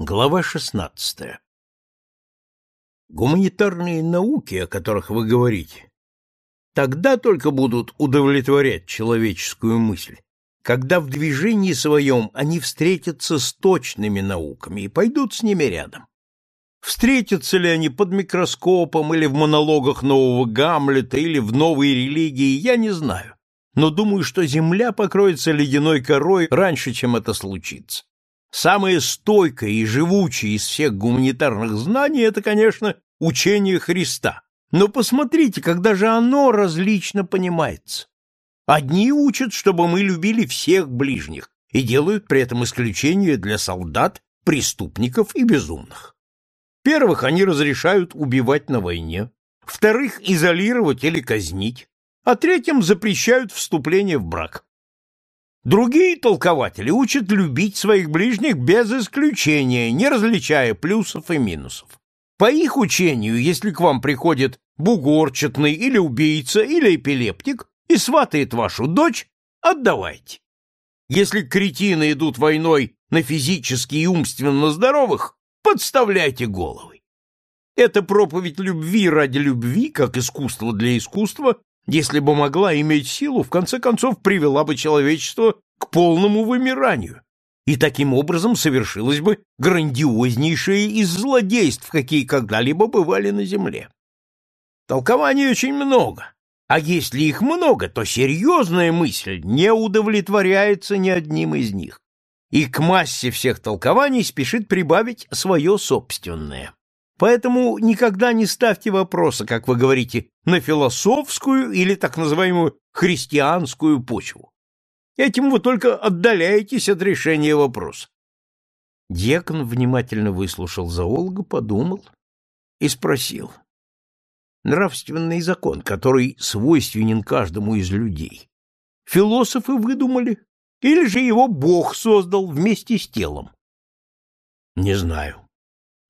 Глава 16. Гуманитарные науки, о которых вы говорите, тогда только будут удовлетворять человеческую мысль, когда в движении своем они встретятся с точными науками и пойдут с ними рядом. Встретятся ли они под микроскопом или в монологах нового Гамлета или в новой религии, я не знаю, но думаю, что Земля покроется ледяной корой раньше, чем это случится. Самое стойкое и живучее из всех гуманитарных знаний – это, конечно, учение Христа. Но посмотрите, когда же оно различно понимается. Одни учат, чтобы мы любили всех ближних, и делают при этом исключение для солдат, преступников и безумных. Первых они разрешают убивать на войне, вторых – изолировать или казнить, а третьим запрещают вступление в брак. Другие толкователи учат любить своих ближних без исключения, не различая плюсов и минусов. По их учению, если к вам приходит бугорчатный или убийца или эпилептик и сватает вашу дочь, отдавайте. Если кретины идут войной на физически и умственно здоровых, подставляйте головы. Это проповедь любви ради любви, как искусство для искусства, если бы могла иметь силу, в конце концов привела бы человечество к полному вымиранию, и таким образом совершилось бы грандиознейшее из злодейств, какие когда-либо бывали на земле. Толкований очень много, а если их много, то серьезная мысль не удовлетворяется ни одним из них, и к массе всех толкований спешит прибавить свое собственное. Поэтому никогда не ставьте вопроса, как вы говорите, на философскую или так называемую христианскую почву. Этим вы только отдаляетесь от решения вопроса. Дьякон внимательно выслушал зоолога, подумал и спросил. Нравственный закон, который свойственен каждому из людей, философы выдумали или же его Бог создал вместе с телом? Не знаю.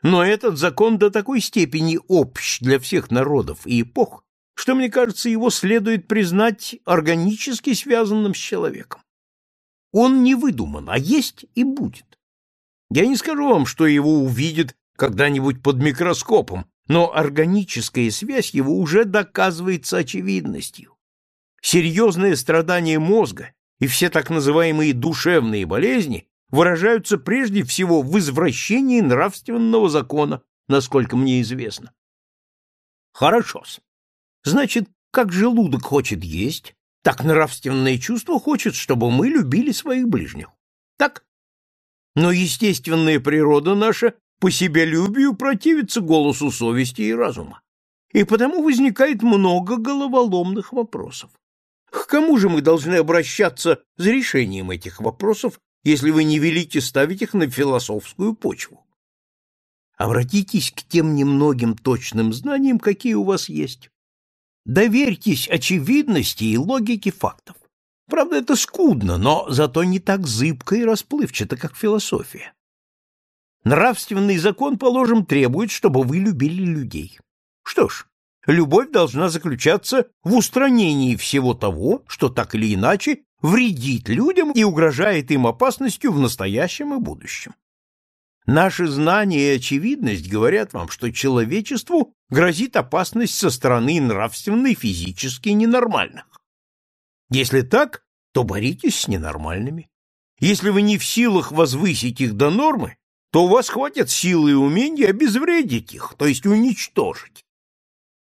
Но этот закон до такой степени общ для всех народов и эпох, что, мне кажется, его следует признать органически связанным с человеком. Он не выдуман, а есть и будет. Я не скажу вам, что его увидят когда-нибудь под микроскопом, но органическая связь его уже доказывается очевидностью. Серьезное страдание мозга и все так называемые душевные болезни выражаются прежде всего в извращении нравственного закона, насколько мне известно. Хорошо-с. Значит, как желудок хочет есть, так нравственное чувство хочет, чтобы мы любили своих ближних. Так? Но естественная природа наша по себялюбию противится голосу совести и разума. И потому возникает много головоломных вопросов. К кому же мы должны обращаться за решением этих вопросов если вы не велите ставить их на философскую почву. Обратитесь к тем немногим точным знаниям, какие у вас есть. Доверьтесь очевидности и логике фактов. Правда, это скудно, но зато не так зыбко и расплывчато, как философия. Нравственный закон, положим, требует, чтобы вы любили людей. Что ж, любовь должна заключаться в устранении всего того, что так или иначе вредит людям и угрожает им опасностью в настоящем и будущем. Наши знания и очевидность говорят вам, что человечеству грозит опасность со стороны нравственно и физически ненормальных. Если так, то боритесь с ненормальными. Если вы не в силах возвысить их до нормы, то у вас хватит силы и умения обезвредить их, то есть уничтожить.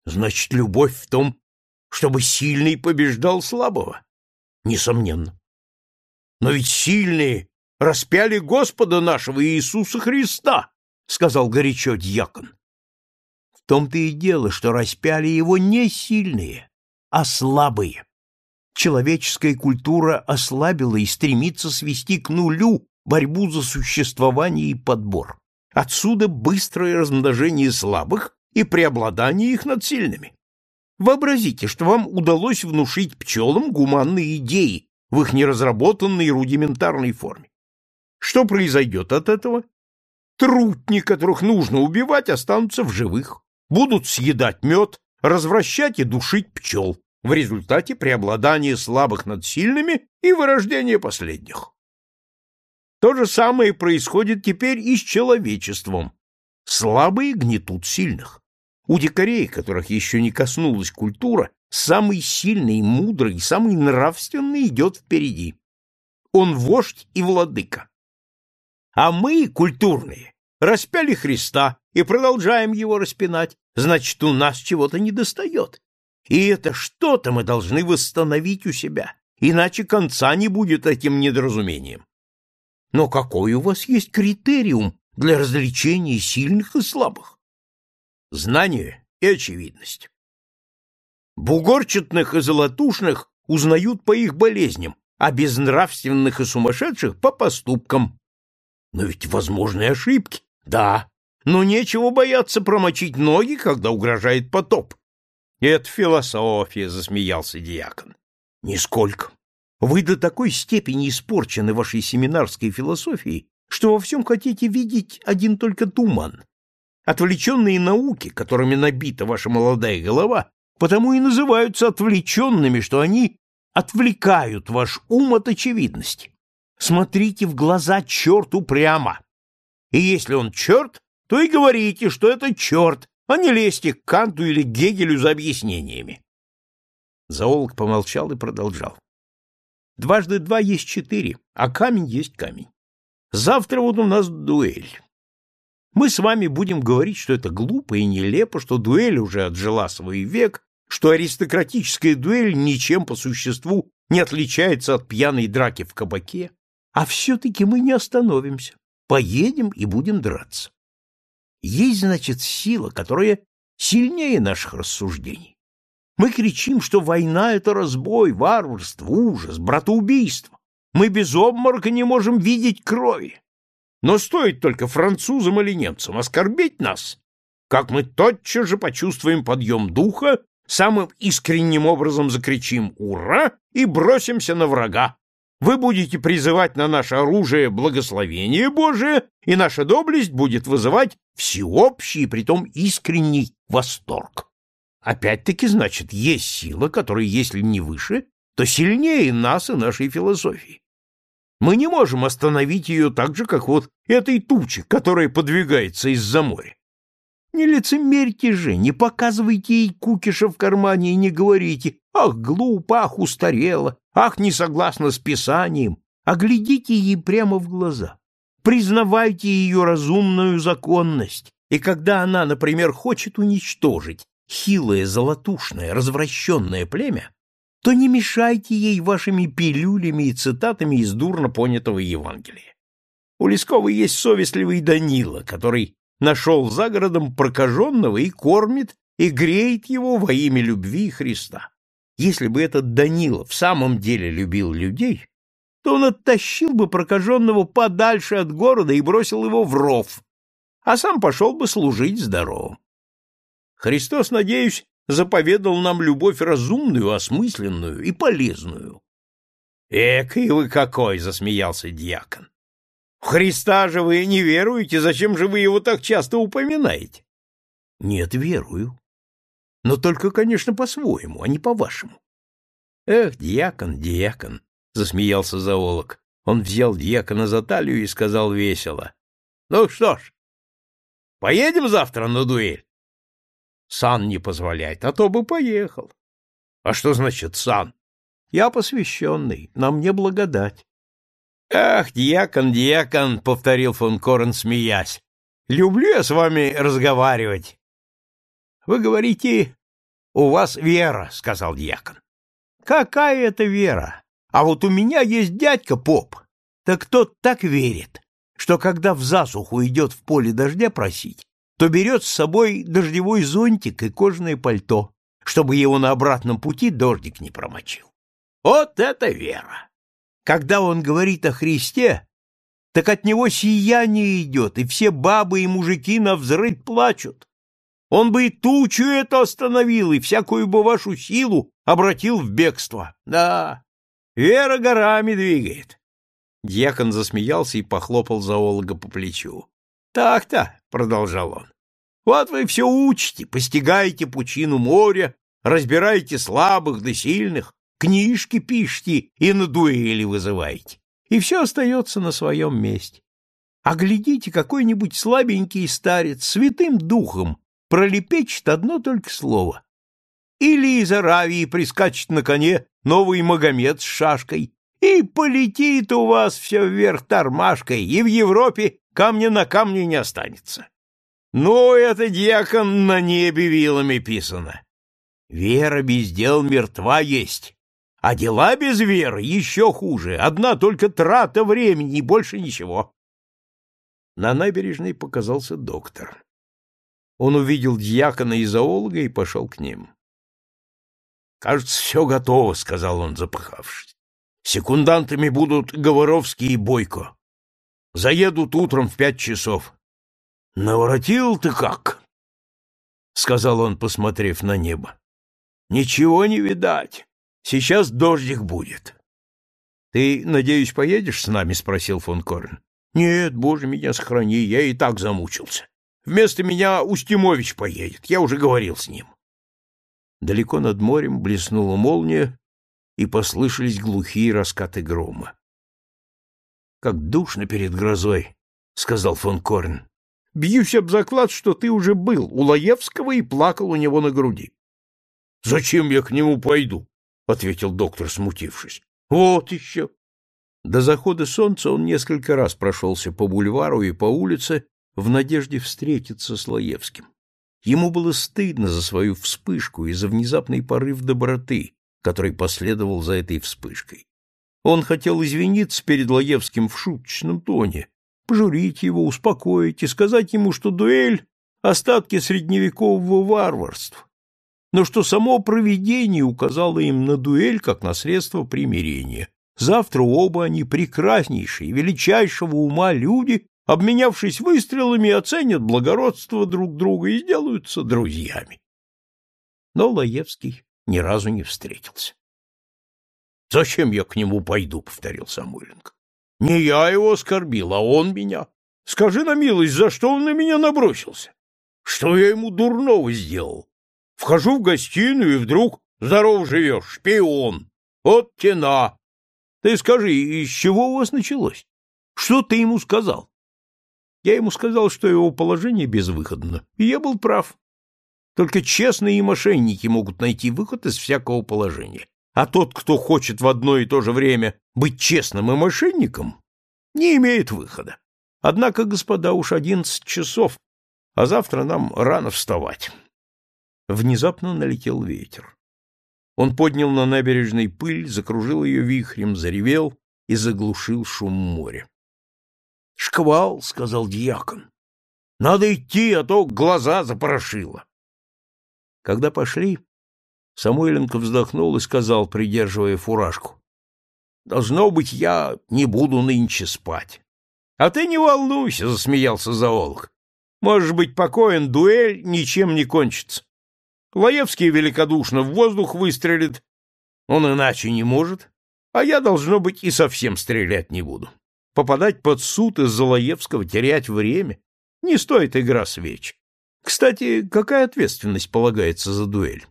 Значит, любовь в том, чтобы сильный побеждал слабого. Несомненно. Но ведь сильные распяли Господа нашего Иисуса Христа, сказал горячо дьякон. В том-то и дело, что распяли его не сильные, а слабые. Человеческая культура ослабила и стремится свести к нулю борьбу за существование и подбор. Отсюда быстрое размножение слабых и преобладание их над сильными. Вообразите, что вам удалось внушить пчелам гуманные идеи в их неразработанной рудиментарной форме. Что произойдет от этого? Трутни, которых нужно убивать, останутся в живых, будут съедать мед, развращать и душить пчел, в результате преобладания слабых над сильными и вырождения последних. То же самое происходит теперь и с человечеством. Слабые гнетут сильных. У дикарей, которых еще не коснулась культура, самый сильный, мудрый, самый нравственный идет впереди. Он вождь и владыка. А мы, культурные, распяли Христа и продолжаем его распинать, значит, у нас чего-то недостает. И это что-то мы должны восстановить у себя, иначе конца не будет этим недоразумением. Но какой у вас есть критериум для развлечения сильных и слабых? Знание и очевидность. Бугорчатных и золотушных узнают по их болезням, а безнравственных и сумасшедших — по поступкам. Но ведь возможны ошибки. Да, но нечего бояться промочить ноги, когда угрожает потоп. Это философия, засмеялся диакон. Нисколько. Вы до такой степени испорчены вашей семинарской философией, что во всем хотите видеть один только туман. Отвлеченные науки, которыми набита ваша молодая голова, потому и называются отвлеченными, что они отвлекают ваш ум от очевидности. Смотрите в глаза черту прямо. И если он черт, то и говорите, что это черт, а не лезьте к Канту или Гегелю за объяснениями. Зоолог помолчал и продолжал. Дважды два есть четыре, а камень есть камень. Завтра вот у нас дуэль. Мы с вами будем говорить, что это глупо и нелепо, что дуэль уже отжила свой век, что аристократическая дуэль ничем по существу не отличается от пьяной драки в кабаке, а все-таки мы не остановимся, поедем и будем драться. Есть, значит, сила, которая сильнее наших рассуждений. Мы кричим, что война — это разбой, варварство, ужас, братоубийство. Мы без обморока не можем видеть крови. Но стоит только французам или немцам оскорбить нас, как мы тотчас же почувствуем подъем духа, самым искренним образом закричим «Ура!» и бросимся на врага, вы будете призывать на наше оружие благословение Божие, и наша доблесть будет вызывать всеобщий и притом искренний восторг. Опять-таки, значит, есть сила, которая, если не выше, то сильнее нас и нашей философии. Мы не можем остановить ее так же, как вот этой тучи, которая подвигается из-за моря. Не лицемерьте же, не показывайте ей кукиша в кармане и не говорите «Ах, глупо, ах, устарело, ах, не согласна с Писанием», а глядите ей прямо в глаза. Признавайте ее разумную законность, и когда она, например, хочет уничтожить хилое, золотушное, развращенное племя, то не мешайте ей вашими пилюлями и цитатами из дурно понятого Евангелия. У Лескова есть совестливый Данила, который нашел за городом прокаженного и кормит, и греет его во имя любви Христа. Если бы этот Данила в самом деле любил людей, то он оттащил бы прокаженного подальше от города и бросил его в ров, а сам пошел бы служить здоровым. Христос, надеюсь, заповедал нам любовь разумную, осмысленную и полезную. — Экой вы какой! — засмеялся дьякон. — В Христа же вы не веруете, зачем же вы его так часто упоминаете? — Нет, верую. Но только, конечно, по-своему, а не по-вашему. — Эх, дьякон, дьякон! — засмеялся зоолог. Он взял дьякона за талию и сказал весело. — Ну что ж, поедем завтра на дуэль? Сан не позволяет, а то бы поехал. А что значит сан? Я посвященный, на мне благодать. Ах, дьякон, дьякон, повторил фон Корен, смеясь. Люблю я с вами разговаривать. Вы говорите, у вас вера, сказал дьякон. Какая это вера? А вот у меня есть дядька поп. Так тот так верит, что когда в засуху идет в поле дождя просить, то берет с собой дождевой зонтик и кожаное пальто, чтобы его на обратном пути дождик не промочил. Вот это вера! Когда он говорит о Христе, так от него сияние идет, и все бабы и мужики на взрыв плачут. Он бы и тучу эту остановил, и всякую бы вашу силу обратил в бегство. Да, вера горами двигает. Дьякон засмеялся и похлопал зоолога по плечу. Так-то, — продолжал он, — вот вы все учите, постигаете пучину моря, разбираете слабых да сильных, книжки пишете и на дуэли вызываете. и все остается на своем месте. А глядите, какой-нибудь слабенький старец святым духом пролепечет одно только слово. Или из Аравии прискачет на коне новый Магомед с шашкой, и полетит у вас все вверх тормашкой, и в Европе камня на камне не останется. Ну, это дьякон на небе вилами писано. Вера без дел мертва есть, а дела без веры еще хуже, одна только трата времени больше ничего. На набережной показался доктор. Он увидел дьякона и зоолога и пошел к ним. — Кажется, все готово, — сказал он, запыхавшись. — Секундантами будут Говоровский и Бойко. Заедут утром в пять часов. — Наворотил ты как? — сказал он, посмотрев на небо. — Ничего не видать. Сейчас дождик будет. — Ты, надеюсь, поедешь с нами? — спросил фон Корн. — Нет, боже меня сохрани, я и так замучился. Вместо меня Устимович поедет, я уже говорил с ним. Далеко над морем блеснула молния, и послышались глухие раскаты грома. — Как душно перед грозой, — сказал фон Корн. — Бьюсь об заклад, что ты уже был у Лаевского и плакал у него на груди. — Зачем я к нему пойду? — ответил доктор, смутившись. — Вот еще. До захода солнца он несколько раз прошелся по бульвару и по улице в надежде встретиться с Лаевским. Ему было стыдно за свою вспышку и за внезапный порыв доброты, который последовал за этой вспышкой. Он хотел извиниться перед Лаевским в шуточном тоне, пожурить его, успокоить и сказать ему, что дуэль — остатки средневекового варварства, но что само провидение указало им на дуэль как на средство примирения. Завтра оба они прекраснейшие, величайшего ума люди обменявшись выстрелами, оценят благородство друг друга и сделаются друзьями. Но Лаевский ни разу не встретился. — Зачем я к нему пойду? — повторил Самойленко. — Не я его оскорбил, а он меня. Скажи на милость, за что он на меня набросился? Что я ему дурного сделал? Вхожу в гостиную, и вдруг здоров живешь, шпион. Вот тена. Ты скажи, из чего у вас началось? Что ты ему сказал? Я ему сказал, что его положение безвыходно, и я был прав. Только честные мошенники могут найти выход из всякого положения. А тот, кто хочет в одно и то же время быть честным и мошенником, не имеет выхода. Однако, господа, уж одиннадцать часов, а завтра нам рано вставать. Внезапно налетел ветер. Он поднял на набережной пыль, закружил ее вихрем, заревел и заглушил шум моря. Шквал, — сказал дьякон. — Надо идти, а то глаза запорошило. Когда пошли, Самойленко вздохнул и сказал, придерживая фуражку. — Должно быть, я не буду нынче спать. — А ты не волнуйся, — засмеялся зоолог. — Можешь быть покоен, дуэль ничем не кончится. Лаевский великодушно в воздух выстрелит. Он иначе не может, а я, должно быть, и совсем стрелять не буду попадать под суд из Залаевского, терять время. Не стоит игра свеч. Кстати, какая ответственность полагается за дуэль?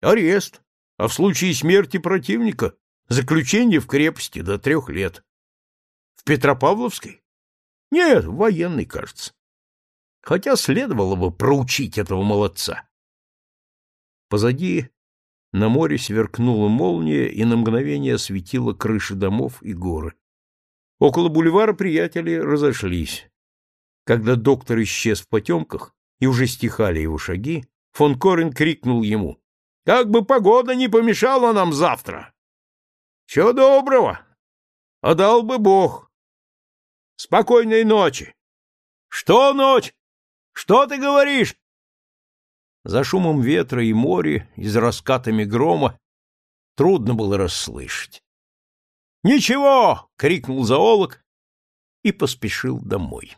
Арест, а в случае смерти противника заключение в крепости до трех лет. В Петропавловской? Нет, в военной, кажется. Хотя следовало бы проучить этого молодца. Позади на море сверкнула молния и на мгновение осветила крыши домов и горы. Около бульвара приятели разошлись. Когда доктор исчез в потемках и уже стихали его шаги, фон Корен крикнул ему. — Как бы погода не помешала нам завтра! — Чего доброго! А дал бы Бог! Спокойной ночи! — Что ночь? Что ты говоришь? За шумом ветра и моря и за раскатами грома трудно было расслышать. «Ничего!» — крикнул зоолог и поспешил домой.